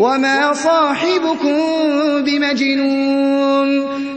وَمَا صَاحِبُكُم بِمَجْنُونٍ